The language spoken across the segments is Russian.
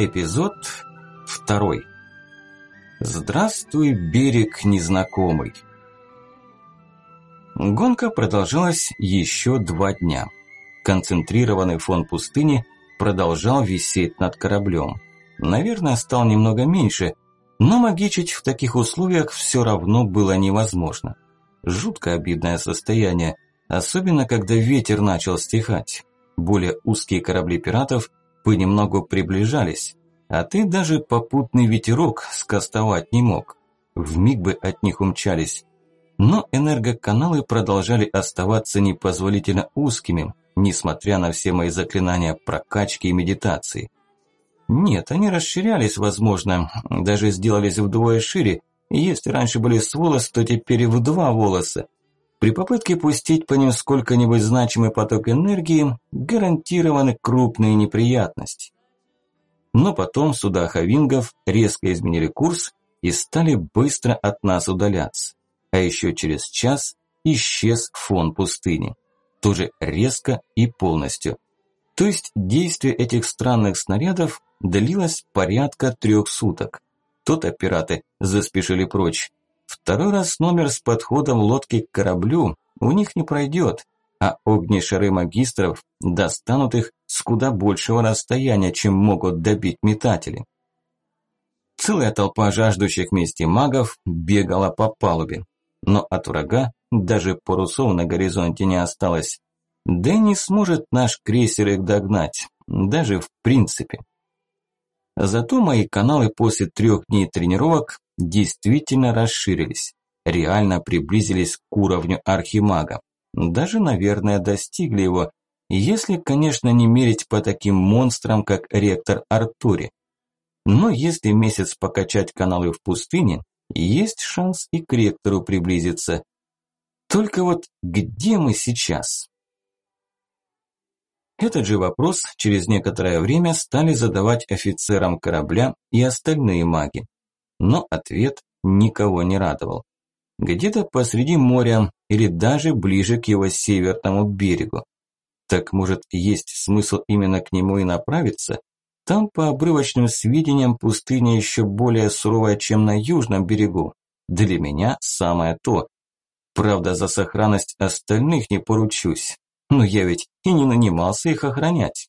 Эпизод второй. Здравствуй, берег незнакомый. Гонка продолжалась еще два дня. Концентрированный фон пустыни продолжал висеть над кораблем. Наверное, стал немного меньше, но магичить в таких условиях все равно было невозможно. Жутко обидное состояние, особенно когда ветер начал стихать. Более узкие корабли пиратов понемногу приближались, а ты даже попутный ветерок скостовать не мог. Вмиг бы от них умчались. Но энергоканалы продолжали оставаться непозволительно узкими, несмотря на все мои заклинания прокачки и медитации. Нет, они расширялись, возможно, даже сделались вдвое шире, если раньше были с волос, то теперь в два волоса. При попытке пустить по ним сколько-нибудь значимый поток энергии, гарантированы крупные неприятности. Но потом суда хавингов резко изменили курс и стали быстро от нас удаляться. А еще через час исчез фон пустыни. Тоже резко и полностью. То есть действие этих странных снарядов длилось порядка трех суток. То-то пираты заспешили прочь. Второй раз номер с подходом лодки к кораблю у них не пройдет, а огнешары магистров достанут их с куда большего расстояния, чем могут добить метатели. Целая толпа жаждущих мести магов бегала по палубе, но от врага даже парусов на горизонте не осталось. Да и не сможет наш крейсер их догнать, даже в принципе. Зато мои каналы после трех дней тренировок действительно расширились, реально приблизились к уровню архимага. Даже, наверное, достигли его, если, конечно, не мерить по таким монстрам, как ректор Артури. Но если месяц покачать каналы в пустыне, есть шанс и к ректору приблизиться. Только вот где мы сейчас? Этот же вопрос через некоторое время стали задавать офицерам корабля и остальные маги. Но ответ никого не радовал. Где-то посреди моря или даже ближе к его северному берегу. Так может есть смысл именно к нему и направиться? Там по обрывочным сведениям пустыня еще более суровая, чем на южном берегу. Для меня самое то. Правда, за сохранность остальных не поручусь. Но я ведь и не нанимался их охранять.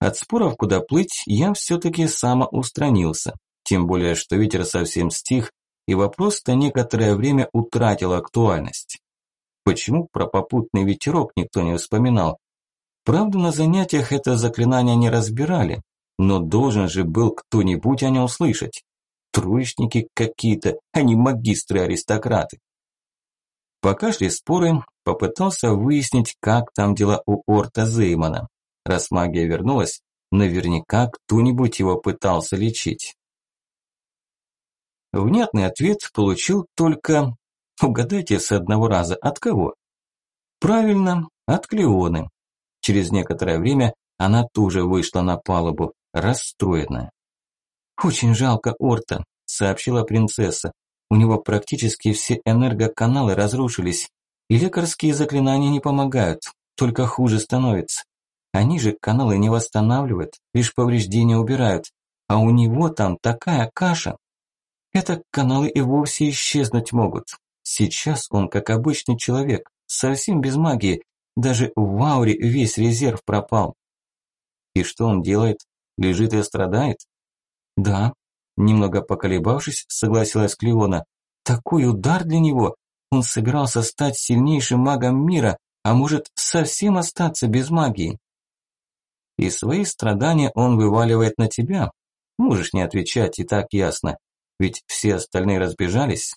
От споров, куда плыть, я все-таки самоустранился. Тем более, что ветер совсем стих, и вопрос-то некоторое время утратил актуальность. Почему про попутный ветерок никто не вспоминал? Правда, на занятиях это заклинание не разбирали, но должен же был кто-нибудь о нем слышать. Троечники какие-то, а не магистры-аристократы. Пока шли споры, попытался выяснить, как там дела у Орта Зеймана. Раз магия вернулась, наверняка кто-нибудь его пытался лечить. Внятный ответ получил только... Угадайте с одного раза, от кого? Правильно, от Клеоны. Через некоторое время она тоже вышла на палубу, расстроенная. «Очень жалко Орта», – сообщила принцесса. «У него практически все энергоканалы разрушились, и лекарские заклинания не помогают, только хуже становится. Они же каналы не восстанавливают, лишь повреждения убирают, а у него там такая каша, это каналы и вовсе исчезнуть могут. Сейчас он как обычный человек, совсем без магии. Даже в ауре весь резерв пропал. И что он делает? Лежит и страдает? Да, немного поколебавшись, согласилась Клеона. Такой удар для него. Он собирался стать сильнейшим магом мира, а может совсем остаться без магии. И свои страдания он вываливает на тебя. Можешь не отвечать, и так ясно. Ведь все остальные разбежались.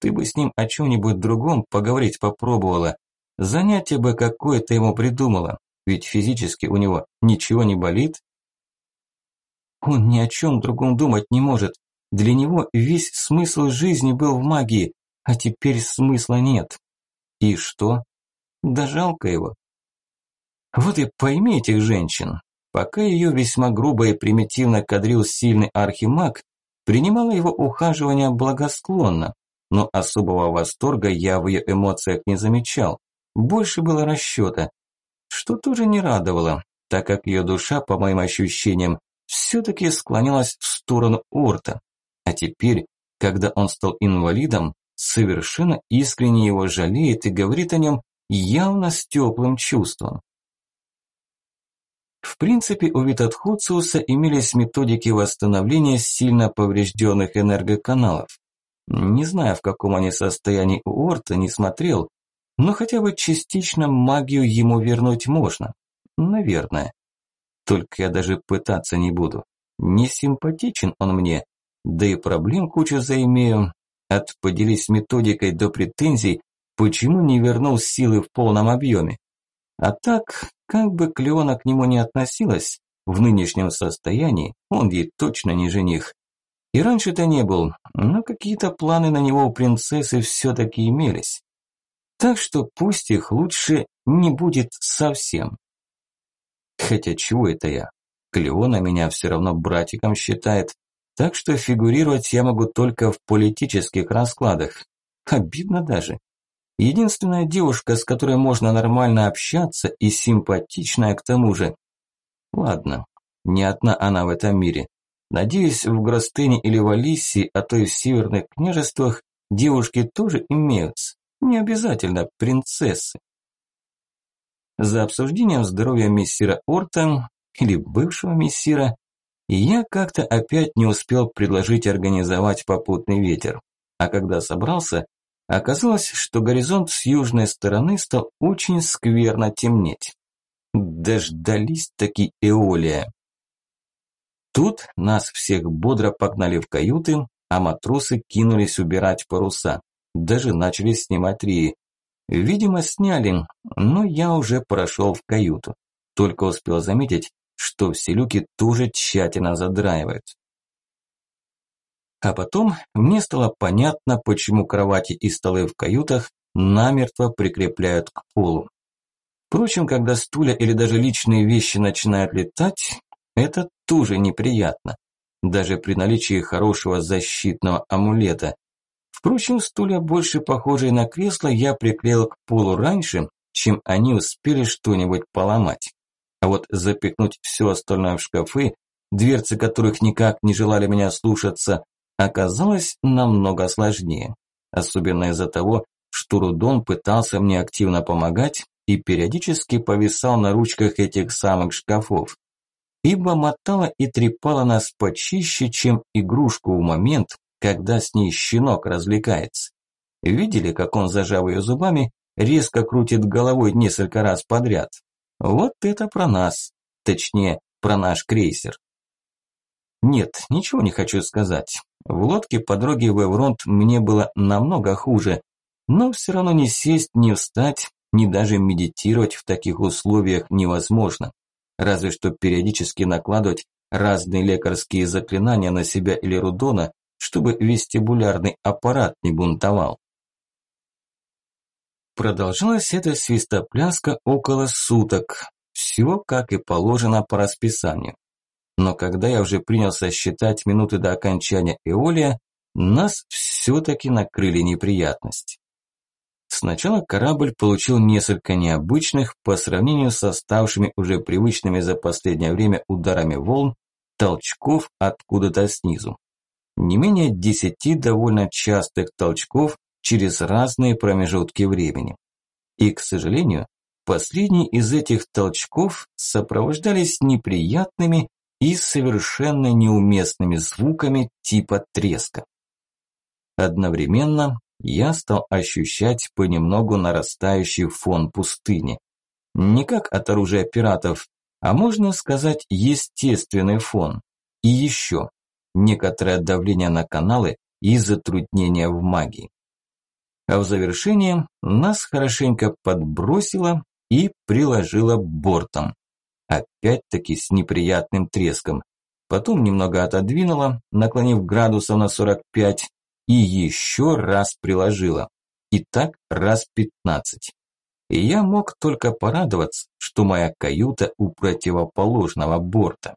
Ты бы с ним о чем-нибудь другом поговорить попробовала. Занятие бы какое-то ему придумала. Ведь физически у него ничего не болит. Он ни о чем другом думать не может. Для него весь смысл жизни был в магии, а теперь смысла нет. И что? Да жалко его. Вот и пойми этих женщин. Пока ее весьма грубо и примитивно кадрил сильный архимаг, Принимала его ухаживание благосклонно, но особого восторга я в ее эмоциях не замечал. Больше было расчета, что тоже не радовало, так как ее душа, по моим ощущениям, все-таки склонялась в сторону Орта. А теперь, когда он стал инвалидом, совершенно искренне его жалеет и говорит о нем явно с теплым чувством. В принципе, у Витатхуциуса имелись методики восстановления сильно поврежденных энергоканалов. Не знаю, в каком они состоянии у Орта, не смотрел, но хотя бы частично магию ему вернуть можно. Наверное. Только я даже пытаться не буду. Не симпатичен он мне, да и проблем кучу заимею. От поделись методикой до претензий, почему не вернул силы в полном объеме. А так, как бы Клеона к нему не относилась, в нынешнем состоянии он ей точно не жених. И раньше-то не был, но какие-то планы на него у принцессы все-таки имелись. Так что пусть их лучше не будет совсем. Хотя чего это я? Клеона меня все равно братиком считает, так что фигурировать я могу только в политических раскладах. Обидно даже. Единственная девушка, с которой можно нормально общаться и симпатичная к тому же. Ладно, не одна она в этом мире. Надеюсь, в Гростыне или в Алисии, а то и в северных княжествах, девушки тоже имеются. Не обязательно принцессы. За обсуждением здоровья мессира Орта или бывшего мессира, я как-то опять не успел предложить организовать попутный ветер. А когда собрался, оказалось, что горизонт с южной стороны стал очень скверно темнеть. Дождались таки Эолия. Тут нас всех бодро погнали в каюты, а матросы кинулись убирать паруса. Даже начали снимать рии. Видимо, сняли, но я уже прошел в каюту. Только успел заметить, что все люки тоже тщательно задраивают. А потом мне стало понятно, почему кровати и столы в каютах намертво прикрепляют к полу. Впрочем, когда стулья или даже личные вещи начинают летать, это тоже неприятно, даже при наличии хорошего защитного амулета. Впрочем, стулья, больше похожие на кресло, я приклеил к полу раньше, чем они успели что-нибудь поломать. А вот запихнуть все остальное в шкафы, дверцы которых никак не желали меня слушаться, оказалось намного сложнее. Особенно из-за того, что Рудон пытался мне активно помогать и периодически повисал на ручках этих самых шкафов ибо мотала и трепала нас почище, чем игрушку в момент, когда с ней щенок развлекается. Видели, как он, зажав ее зубами, резко крутит головой несколько раз подряд? Вот это про нас, точнее, про наш крейсер. Нет, ничего не хочу сказать. В лодке по дороге в Эвронт мне было намного хуже, но все равно не сесть, не встать, ни даже медитировать в таких условиях невозможно разве что периодически накладывать разные лекарские заклинания на себя или Рудона, чтобы вестибулярный аппарат не бунтовал. Продолжалась эта свистопляска около суток, все как и положено по расписанию. Но когда я уже принялся считать минуты до окончания Эолия, нас все-таки накрыли неприятности. Сначала корабль получил несколько необычных по сравнению с оставшими уже привычными за последнее время ударами волн, толчков откуда-то снизу. Не менее десяти довольно частых толчков через разные промежутки времени. И, к сожалению, последние из этих толчков сопровождались неприятными и совершенно неуместными звуками типа треска. Одновременно я стал ощущать понемногу нарастающий фон пустыни. Не как от оружия пиратов, а можно сказать естественный фон. И еще некоторое давление на каналы и затруднения в магии. А в завершение нас хорошенько подбросило и приложило бортом. Опять-таки с неприятным треском. Потом немного отодвинуло, наклонив градусов на 45, и еще раз приложила. И так раз пятнадцать. И я мог только порадоваться, что моя каюта у противоположного борта.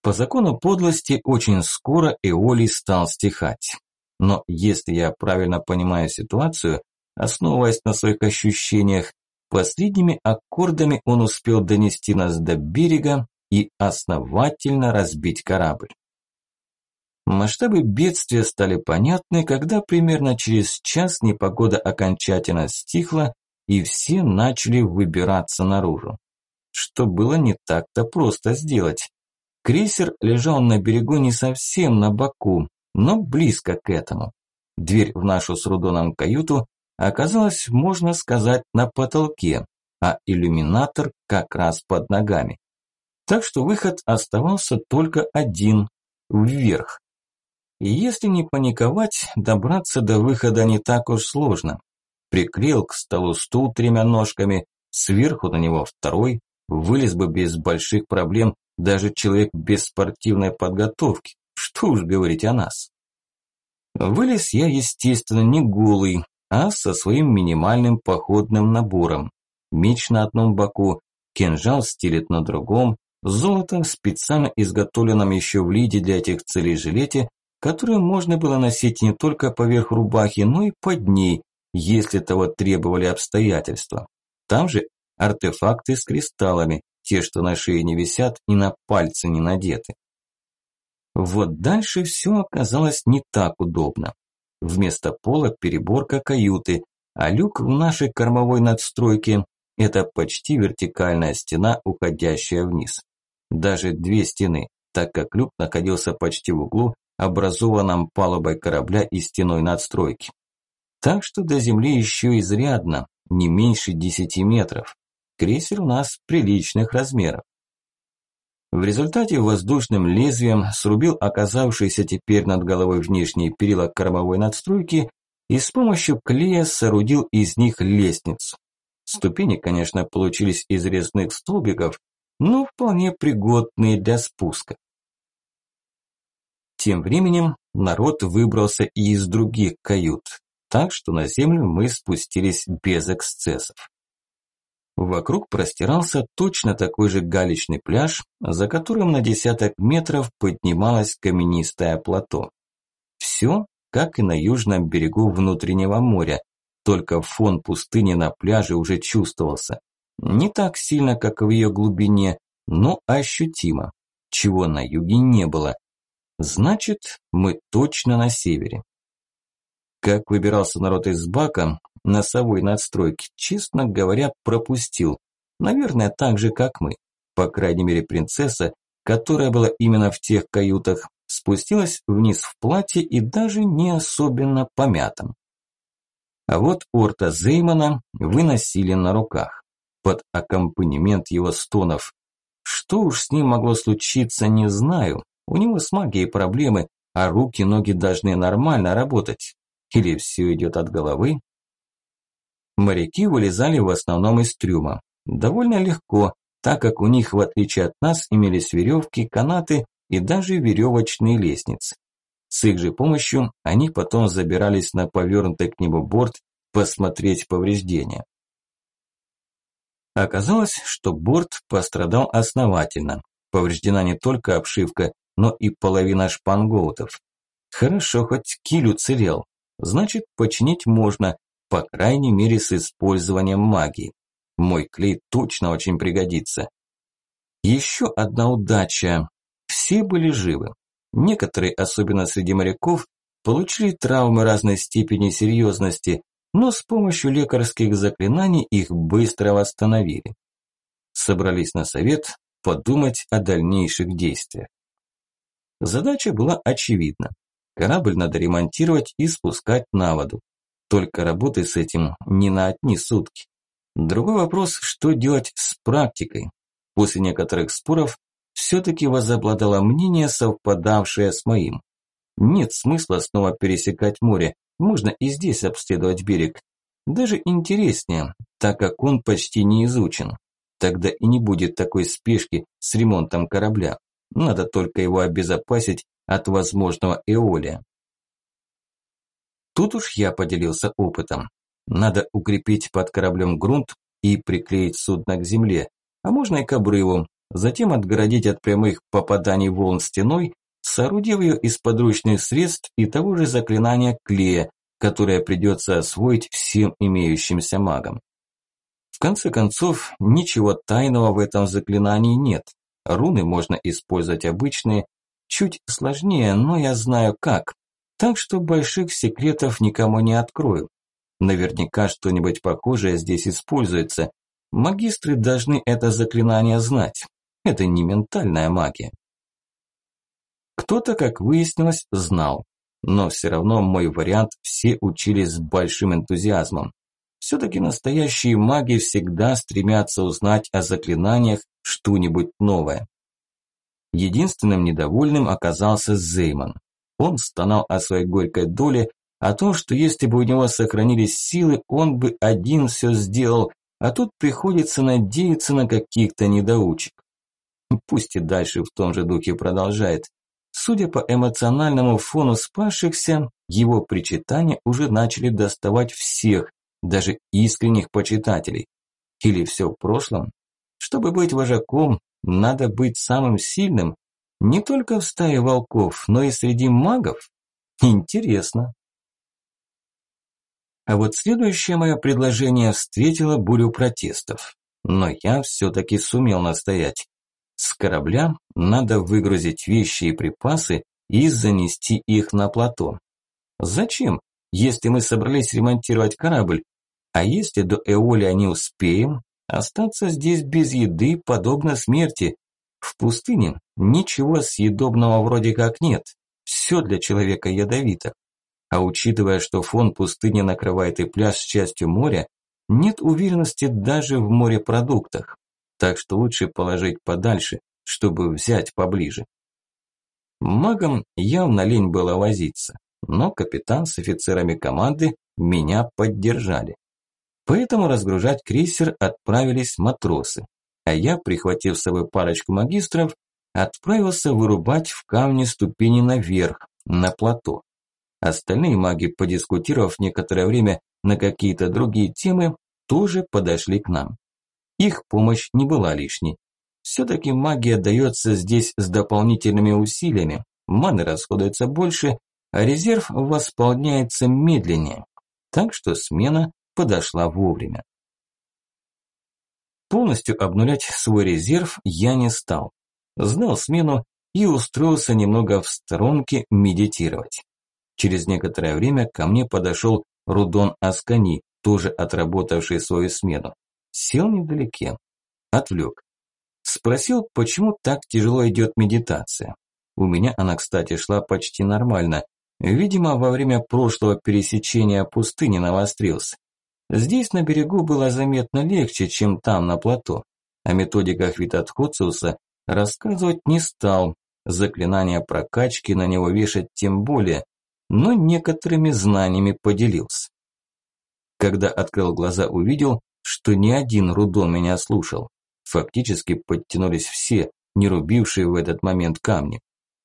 По закону подлости очень скоро Эолий стал стихать. Но если я правильно понимаю ситуацию, основываясь на своих ощущениях, последними аккордами он успел донести нас до берега и основательно разбить корабль. Масштабы бедствия стали понятны, когда примерно через час непогода окончательно стихла, и все начали выбираться наружу. Что было не так-то просто сделать. Крейсер лежал на берегу не совсем на боку, но близко к этому. Дверь в нашу с Рудоном каюту оказалась, можно сказать, на потолке, а иллюминатор как раз под ногами. Так что выход оставался только один – вверх. И если не паниковать, добраться до выхода не так уж сложно. Приклеил к столу стул тремя ножками, сверху на него второй, вылез бы без больших проблем даже человек без спортивной подготовки. Что уж говорить о нас. Вылез я, естественно, не голый, а со своим минимальным походным набором. Меч на одном боку, кинжал стилет на другом, золото в специально изготовленном еще в лиде для этих целей жилете которую можно было носить не только поверх рубахи, но и под ней, если того требовали обстоятельства. Там же артефакты с кристаллами, те, что на шее не висят и на пальцы не надеты. Вот дальше все оказалось не так удобно. Вместо пола переборка каюты, а люк в нашей кормовой надстройке – это почти вертикальная стена, уходящая вниз. Даже две стены, так как люк находился почти в углу, образованном палубой корабля и стеной надстройки. Так что до земли еще изрядно, не меньше 10 метров. Крейсер у нас приличных размеров. В результате воздушным лезвием срубил оказавшийся теперь над головой внешний перила кормовой надстройки и с помощью клея соорудил из них лестницу. Ступени, конечно, получились из резных столбиков, но вполне пригодные для спуска. Тем временем народ выбрался и из других кают, так что на землю мы спустились без эксцессов. Вокруг простирался точно такой же галечный пляж, за которым на десяток метров поднималось каменистое плато. Все, как и на южном берегу внутреннего моря, только фон пустыни на пляже уже чувствовался. Не так сильно, как в ее глубине, но ощутимо, чего на юге не было. Значит, мы точно на севере. Как выбирался народ из бака, носовой надстройки, честно говоря, пропустил. Наверное, так же, как мы. По крайней мере, принцесса, которая была именно в тех каютах, спустилась вниз в платье и даже не особенно помятом. А вот Орта Зеймана выносили на руках, под аккомпанемент его стонов. Что уж с ним могло случиться, не знаю, у него с магией проблемы, а руки-ноги должны нормально работать. Или все идет от головы? Моряки вылезали в основном из трюма. Довольно легко, так как у них, в отличие от нас, имелись веревки, канаты и даже веревочные лестницы. С их же помощью они потом забирались на повернутый к небу борт посмотреть повреждения. Оказалось, что борт пострадал основательно. Повреждена не только обшивка, но и половина шпангоутов. Хорошо, хоть киль уцелел. Значит, починить можно, по крайней мере с использованием магии. Мой клей точно очень пригодится. Еще одна удача. Все были живы. Некоторые, особенно среди моряков, получили травмы разной степени серьезности, но с помощью лекарских заклинаний их быстро восстановили. Собрались на совет подумать о дальнейших действиях. Задача была очевидна. Корабль надо ремонтировать и спускать на воду. Только работы с этим не на одни сутки. Другой вопрос, что делать с практикой. После некоторых споров все-таки возобладало мнение, совпадавшее с моим. Нет смысла снова пересекать море, можно и здесь обследовать берег. Даже интереснее, так как он почти не изучен. Тогда и не будет такой спешки с ремонтом корабля. Надо только его обезопасить от возможного эолия. Тут уж я поделился опытом. Надо укрепить под кораблем грунт и приклеить судно к земле, а можно и к обрыву, затем отгородить от прямых попаданий волн стеной, соорудив ее из подручных средств и того же заклинания клея, которое придется освоить всем имеющимся магам. В конце концов, ничего тайного в этом заклинании нет. руны можно использовать обычные, чуть сложнее, но я знаю как. Так что больших секретов никому не открою. Наверняка что-нибудь похожее здесь используется. Магистры должны это заклинание знать. Это не ментальная магия. Кто-то, как выяснилось, знал. Но все равно мой вариант все учились с большим энтузиазмом. Все-таки настоящие маги всегда стремятся узнать о заклинаниях что-нибудь новое. Единственным недовольным оказался Зейман. Он стонал о своей горькой доле, о том, что если бы у него сохранились силы, он бы один все сделал, а тут приходится надеяться на каких-то недоучек. Пусть и дальше в том же духе продолжает. Судя по эмоциональному фону спасшихся, его причитания уже начали доставать всех, даже искренних почитателей. Или все в прошлом? Чтобы быть вожаком, надо быть самым сильным, не только в стае волков, но и среди магов? Интересно. А вот следующее мое предложение встретило бурю протестов. Но я все-таки сумел настоять. С корабля надо выгрузить вещи и припасы и занести их на плато. Зачем, если мы собрались ремонтировать корабль? А если до Эоля не успеем, остаться здесь без еды подобно смерти. В пустыне ничего съедобного вроде как нет. Все для человека ядовито. А учитывая, что фон пустыни накрывает и пляж с частью моря, нет уверенности даже в морепродуктах. Так что лучше положить подальше, чтобы взять поближе. Магам явно лень было возиться, но капитан с офицерами команды меня поддержали. Поэтому разгружать крейсер отправились матросы, а я, прихватив с собой парочку магистров, отправился вырубать в камне ступени наверх, на плато. Остальные маги, подискутировав некоторое время на какие-то другие темы, тоже подошли к нам. Их помощь не была лишней. Все-таки магия дается здесь с дополнительными усилиями, маны расходуется больше, а резерв восполняется медленнее. Так что смена подошла вовремя. Полностью обнулять свой резерв я не стал. Знал смену и устроился немного в сторонке медитировать. Через некоторое время ко мне подошел Рудон Аскани, тоже отработавший свою смену. Сел невдалеке. Отвлек. Спросил, почему так тяжело идет медитация. У меня она, кстати, шла почти нормально. Видимо, во время прошлого пересечения пустыни навострился. Здесь на берегу было заметно легче, чем там на плато. О методиках Витатхоциуса рассказывать не стал, заклинания прокачки на него вешать тем более, но некоторыми знаниями поделился. Когда открыл глаза, увидел, что ни один Рудон меня слушал. Фактически подтянулись все, не рубившие в этот момент камни.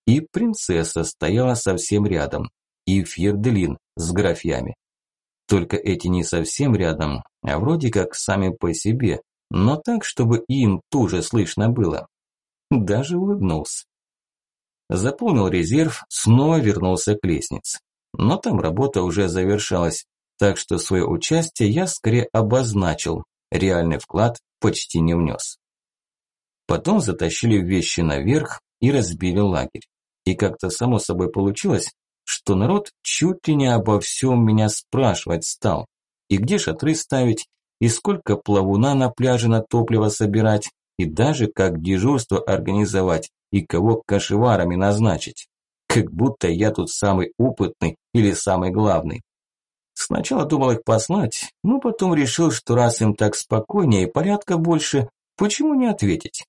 И принцесса стояла совсем рядом, и Фьерделин с графьями. Только эти не совсем рядом, а вроде как сами по себе, но так, чтобы им тоже слышно было. Даже улыбнулся. Заполнил резерв, снова вернулся к лестнице. Но там работа уже завершалась, так что свое участие я скорее обозначил, реальный вклад почти не внес. Потом затащили вещи наверх и разбили лагерь. И как-то само собой получилось, что народ чуть ли не обо всем меня спрашивать стал. И где шатры ставить, и сколько плавуна на пляже на топливо собирать, и даже как дежурство организовать, и кого кашеварами назначить. Как будто я тут самый опытный или самый главный. Сначала думал их послать, но потом решил, что раз им так спокойнее и порядка больше, почему не ответить?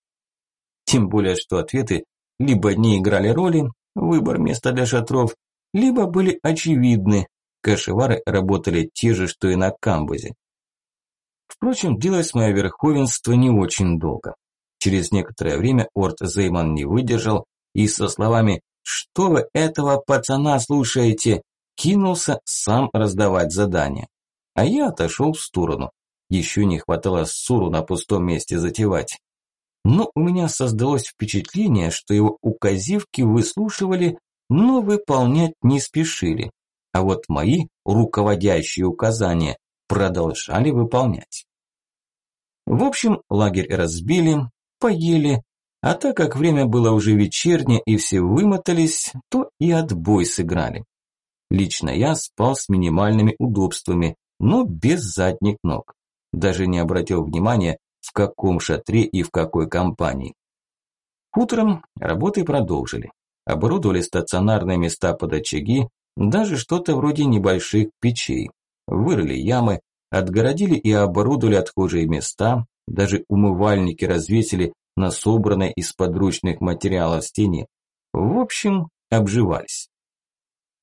Тем более, что ответы либо не играли роли, выбор места для шатров, либо были очевидны, кашевары работали те же, что и на камбузе. Впрочем, делать мое верховенство не очень долго. Через некоторое время Орт Зейман не выдержал и со словами «Что вы этого пацана слушаете?» кинулся сам раздавать задания. А я отошел в сторону. Еще не хватало ссору на пустом месте затевать. Но у меня создалось впечатление, что его указивки выслушивали, но выполнять не спешили. А вот мои руководящие указания продолжали выполнять. В общем, лагерь разбили, поели, А так как время было уже вечернее и все вымотались, то и отбой сыграли. Лично я спал с минимальными удобствами, но без задних ног. Даже не обратил внимания, в каком шатре и в какой компании. Утром работы продолжили. Оборудовали стационарные места под очаги, даже что-то вроде небольших печей. Вырыли ямы, отгородили и оборудовали отхожие места, даже умывальники развесили на собранной из подручных материалов стене. В общем, обживались.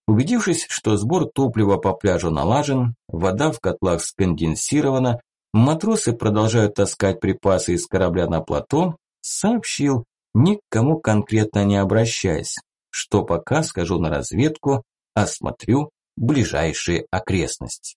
Убедившись, что сбор топлива по пляжу налажен, вода в котлах сконденсирована, матросы продолжают таскать припасы из корабля на плато, сообщил, никому конкретно не обращаясь, что пока скажу на разведку, осмотрю ближайшие окрестности.